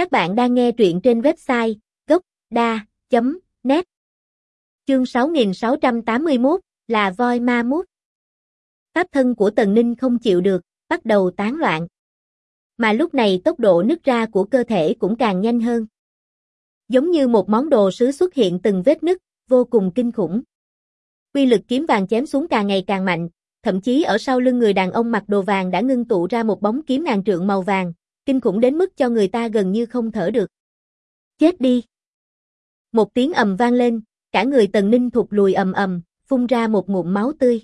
Các bạn đang nghe truyện trên website gocda.net Chương 6681 là voi ma mút. Pháp thân của Tần Ninh không chịu được, bắt đầu tán loạn. Mà lúc này tốc độ nứt ra của cơ thể cũng càng nhanh hơn. Giống như một món đồ sứ xuất hiện từng vết nứt, vô cùng kinh khủng. Quy lực kiếm vàng chém xuống càng ngày càng mạnh, thậm chí ở sau lưng người đàn ông mặc đồ vàng đã ngưng tụ ra một bóng kiếm ngàn trượng màu vàng, kinh khủng đến mức cho người ta gần như không thở được. Chết đi! Một tiếng ầm vang lên, cả người Tần Ninh thụt lùi ầm ầm, phun ra một ngụm máu tươi.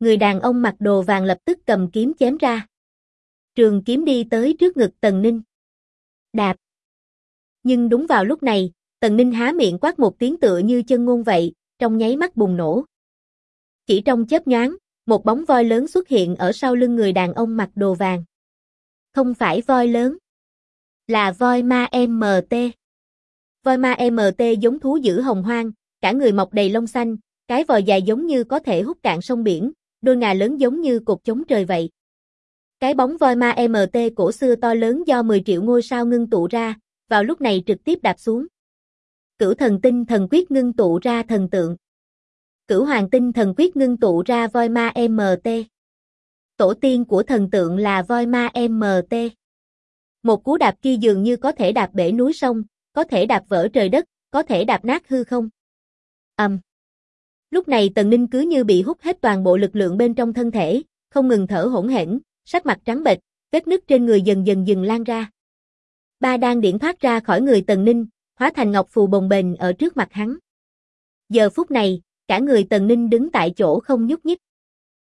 Người đàn ông mặc đồ vàng lập tức cầm kiếm chém ra. Trường kiếm đi tới trước ngực Tần Ninh. Đạp! Nhưng đúng vào lúc này, Tần Ninh há miệng quát một tiếng tựa như chân ngôn vậy, trong nháy mắt bùng nổ. Chỉ trong chớp nhoáng, một bóng voi lớn xuất hiện ở sau lưng người đàn ông mặc đồ vàng. Không phải voi lớn, là voi ma MT. Voi ma MT giống thú dữ hồng hoang, cả người mọc đầy lông xanh, cái vòi dài giống như có thể hút cạn sông biển, đôi ngà lớn giống như cột chống trời vậy. Cái bóng voi ma MT cổ xưa to lớn do 10 triệu ngôi sao ngưng tụ ra, vào lúc này trực tiếp đạp xuống. Cửu thần tinh thần quyết ngưng tụ ra thần tượng. Cửu hoàng tinh thần quyết ngưng tụ ra voi ma MT. Tổ tiên của thần tượng là voi ma MT. Một cú đạp kia dường như có thể đạp bể núi sông, có thể đạp vỡ trời đất, có thể đạp nát hư không. ầm. Um. Lúc này Tần Ninh cứ như bị hút hết toàn bộ lực lượng bên trong thân thể, không ngừng thở hỗn hển, sắc mặt trắng bệch, vết nứt trên người dần dần dừng lan ra. Ba đang điển thoát ra khỏi người Tần Ninh, hóa thành ngọc phù bồng bềnh ở trước mặt hắn. Giờ phút này, cả người Tần Ninh đứng tại chỗ không nhúc nhích.